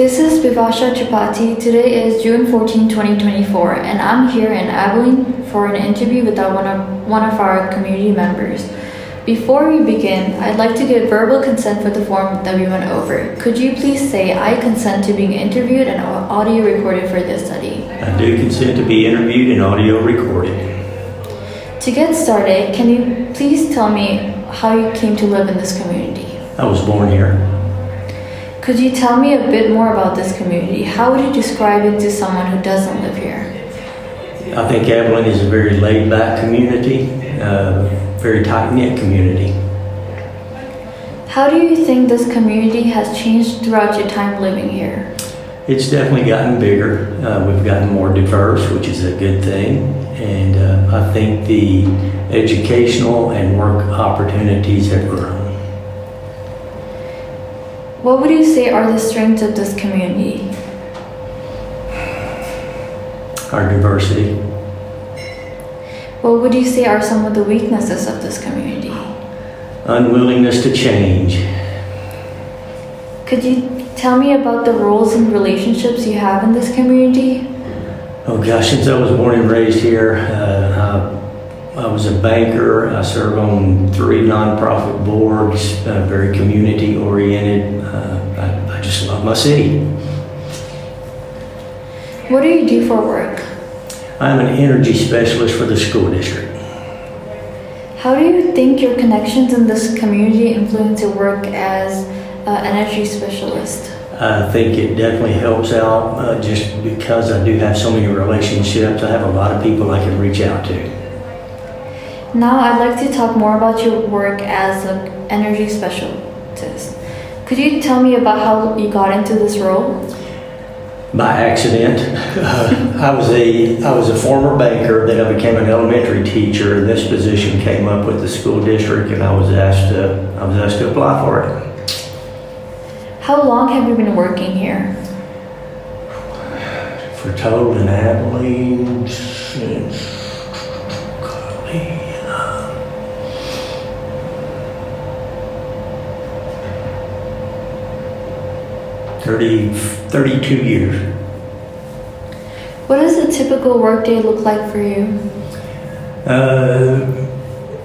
This is Bivasha Tripathi. Today is June 14, 2024, and I'm here in Abilene for an interview with one, of, one of our community members. Before we begin, I'd like to get verbal consent for the form that we went over. Could you please say, I consent to being interviewed and audio recorded for this study? I do consent to be interviewed and audio recorded. To get started, can you please tell me how you came to live in this community? I was born here. Could you tell me a bit more about this community? How would you describe it to someone who doesn't live here? I think Abilene is a very laid back community, uh, very tight knit community. How do you think this community has changed throughout your time living here? It's definitely gotten bigger. Uh, we've gotten more diverse, which is a good thing. And uh, I think the educational and work opportunities have grown. What would you say are the strengths of this community? Our diversity. What would you say are some of the weaknesses of this community? Unwillingness to change. Could you tell me about the roles and relationships you have in this community? Oh gosh, since I was born and raised here, uh, I, was a banker. I serve on three nonprofit boards, uh, very community oriented. Uh, I, I just love my city. What do you do for work? I'm an energy specialist for the school district. How do you think your connections in this community influence your work as an energy specialist? I think it definitely helps out uh, just because I do have so many relationships. I have a lot of people I can reach out to. Now, I'd like to talk more about your work as an energy specialist. Could you tell me about how you got into this role? By accident, uh, I was a I was a former banker. Then I became an elementary teacher, and this position came up with the school district, and I was asked to I was asked to apply for it. How long have you been working here? For total in Abilene since Thirty, 32 years. What does a typical workday look like for you? Uh,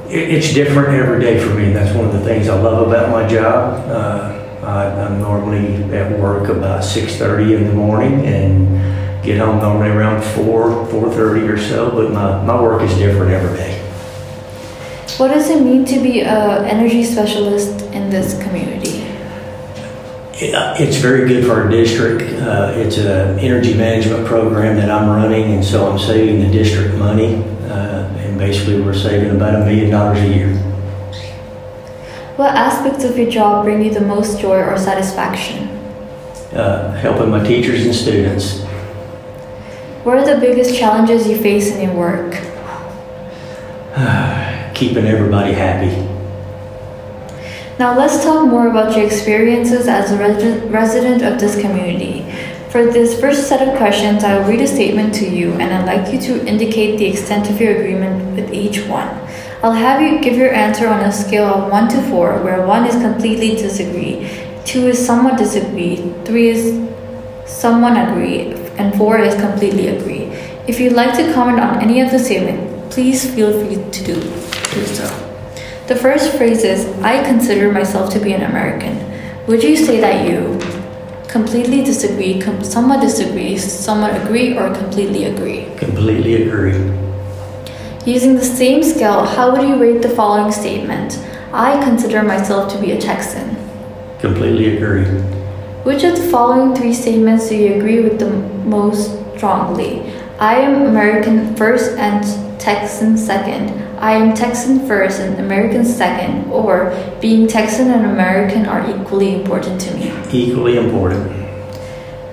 it's different every day for me. That's one of the things I love about my job. Uh, I'm normally at work about 6.30 in the morning and get home normally around 4, 4.30 or so, but my, my work is different every day. What does it mean to be an energy specialist in this community? It's very good for our district. Uh, it's an energy management program that I'm running, and so I'm saving the district money. Uh, and basically, we're saving about a million dollars a year. What aspects of your job bring you the most joy or satisfaction? Uh, helping my teachers and students. What are the biggest challenges you face in your work? Keeping everybody happy. Now let's talk more about your experiences as a resident of this community. For this first set of questions, I will read a statement to you and I'd like you to indicate the extent of your agreement with each one. I'll have you give your answer on a scale of 1 to 4, where 1 is completely disagree, 2 is somewhat disagree, 3 is someone agree, and 4 is completely agree. If you'd like to comment on any of the statement, please feel free to do, do so. The first phrase is, I consider myself to be an American. Would you say that you completely disagree, com- somewhat disagree, somewhat agree, or completely agree? Completely agree. Using the same scale, how would you rate the following statement? I consider myself to be a Texan. Completely agree. Which of the following three statements do you agree with the most strongly? I am American first and Texan second. I am Texan first and American second. Or being Texan and American are equally important to me. Equally important.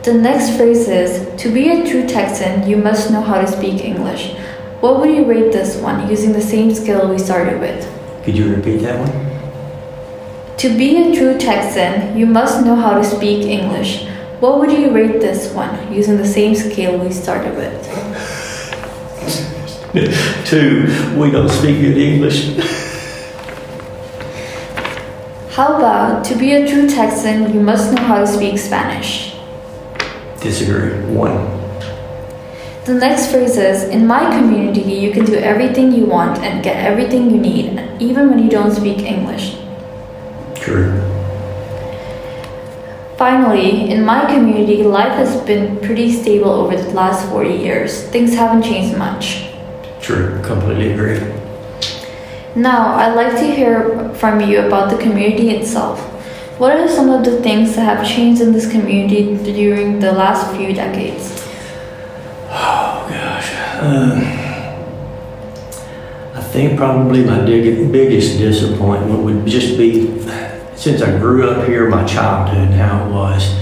The next phrase is To be a true Texan, you must know how to speak English. What would you rate this one using the same scale we started with? Could you repeat that one? To be a true Texan, you must know how to speak English. What would you rate this one using the same scale we started with? Two, we don't speak good English. How about to be a true Texan, you must know how to speak Spanish? Disagree. One. The next phrase is In my community, you can do everything you want and get everything you need, even when you don't speak English. True. Finally, in my community, life has been pretty stable over the last 40 years. Things haven't changed much. True. Completely agree. Now, I'd like to hear from you about the community itself. What are some of the things that have changed in this community during the last few decades? Oh gosh. Um, I think probably my dig- biggest disappointment would just be since I grew up here, my childhood and how it was.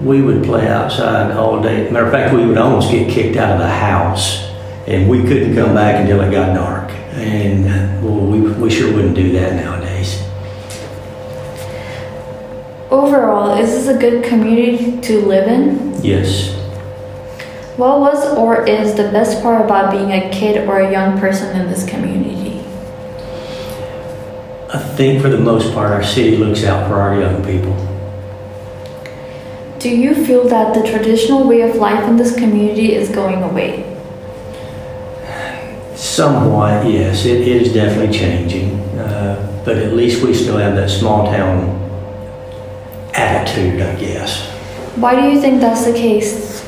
We would play outside all day. Matter of fact, we would almost get kicked out of the house, and we couldn't come back until it got dark. And uh, well, we, we sure wouldn't do that nowadays. Overall, is this a good community to live in? Yes. What was or is the best part about being a kid or a young person in this community? I think for the most part, our city looks out for our young people. Do you feel that the traditional way of life in this community is going away? Somewhat, yes. It is definitely changing. Uh, but at least we still have that small town attitude, I guess. Why do you think that's the case?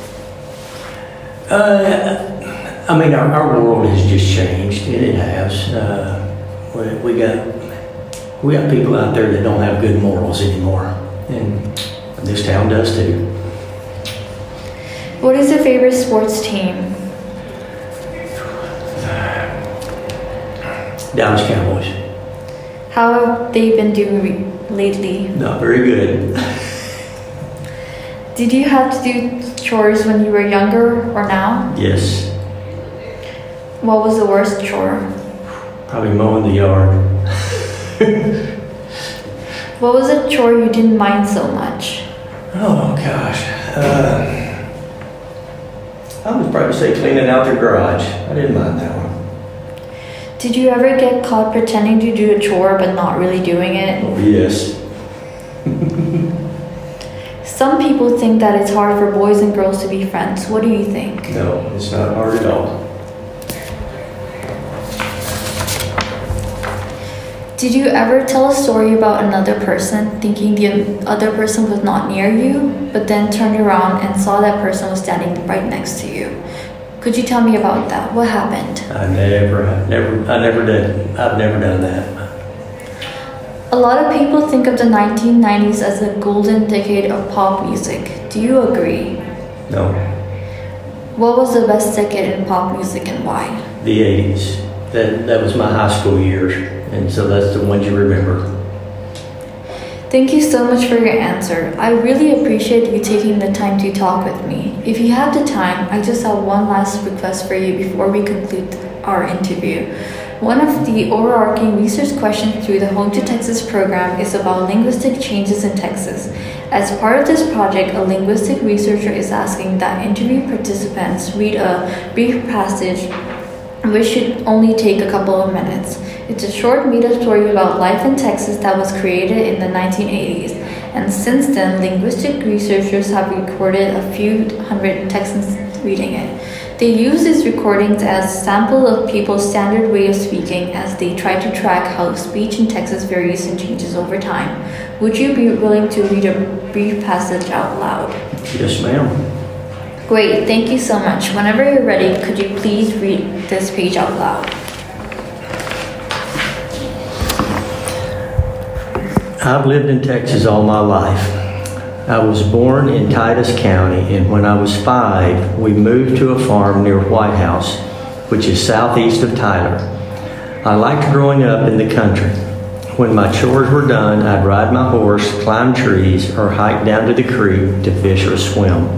Uh, I mean, our, our world has just changed, and it has. Uh, we, we got we got people out there that don't have good morals anymore, and this town does too. What is your favorite sports team? Dallas Cowboys, How have they been doing lately? not very good. Did you have to do chores when you were younger or now? Yes, What was the worst chore? probably mowing the yard. What was a chore you didn't mind so much? Oh gosh. Uh, I would probably say cleaning out the garage. I didn't mind that one. Did you ever get caught pretending to do a chore but not really doing it? Oh, yes. Some people think that it's hard for boys and girls to be friends. What do you think? No, it's not hard at all. Did you ever tell a story about another person thinking the other person was not near you, but then turned around and saw that person was standing right next to you? Could you tell me about that? What happened? I never, I never, I never did. I've never done that. A lot of people think of the 1990s as a golden decade of pop music. Do you agree? No, What was the best decade in pop music and why? the '80s. That that was my high school years, and so that's the ones you remember. Thank you so much for your answer. I really appreciate you taking the time to talk with me. If you have the time, I just have one last request for you before we conclude our interview. One of the overarching research questions through the Home to Texas program is about linguistic changes in Texas. As part of this project, a linguistic researcher is asking that interview participants read a brief passage which should only take a couple of minutes. It's a short meta story about life in Texas that was created in the 1980s, and since then, linguistic researchers have recorded a few hundred Texans reading it. They use these recordings as a sample of people's standard way of speaking as they try to track how speech in Texas varies and changes over time. Would you be willing to read a brief passage out loud? Yes, ma'am. Great, thank you so much. Whenever you're ready, could you please read this page out loud? I've lived in Texas all my life. I was born in Titus County, and when I was five, we moved to a farm near Whitehouse, which is southeast of Tyler. I liked growing up in the country. When my chores were done, I'd ride my horse, climb trees, or hike down to the creek to fish or swim.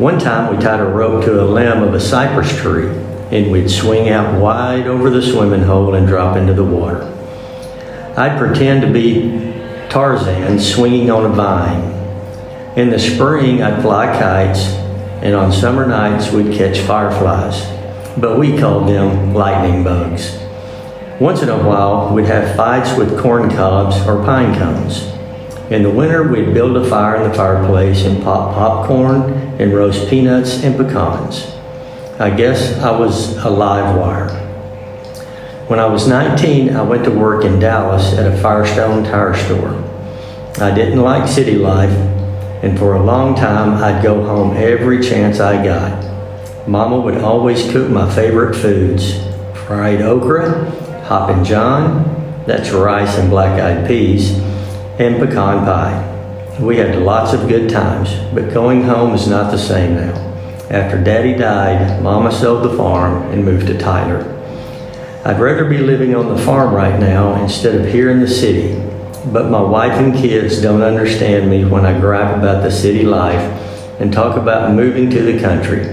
One time we tied a rope to a limb of a cypress tree, and we'd swing out wide over the swimming hole and drop into the water. I'd pretend to be Tarzan swinging on a vine. In the spring, I'd fly kites, and on summer nights, we'd catch fireflies, but we called them lightning bugs. Once in a while, we'd have fights with corn cobs or pine cones. In the winter, we'd build a fire in the fireplace and pop popcorn and roast peanuts and pecans. I guess I was a live wire. When I was 19, I went to work in Dallas at a Firestone tire store. I didn't like city life, and for a long time, I'd go home every chance I got. Mama would always cook my favorite foods fried okra, hoppin' john, that's rice and black eyed peas, and pecan pie. We had lots of good times, but going home is not the same now. After Daddy died, Mama sold the farm and moved to Tyler. I'd rather be living on the farm right now instead of here in the city, but my wife and kids don't understand me when I gripe about the city life and talk about moving to the country.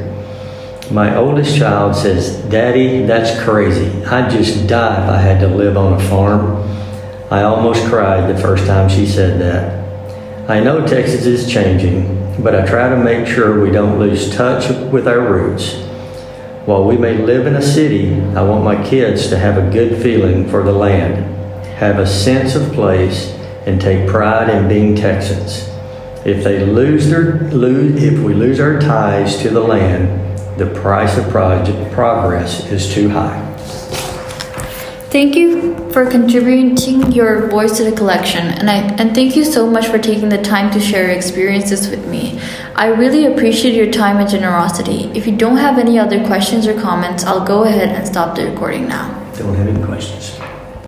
My oldest child says, Daddy, that's crazy. I'd just die if I had to live on a farm. I almost cried the first time she said that. I know Texas is changing, but I try to make sure we don't lose touch with our roots. While we may live in a city, I want my kids to have a good feeling for the land, have a sense of place, and take pride in being Texans. If they lose their lose, if we lose our ties to the land, the price of progress is too high. Thank you for contributing your voice to the collection, and I and thank you so much for taking the time to share your experiences with me. I really appreciate your time and generosity. If you don't have any other questions or comments, I'll go ahead and stop the recording now. Don't have any questions.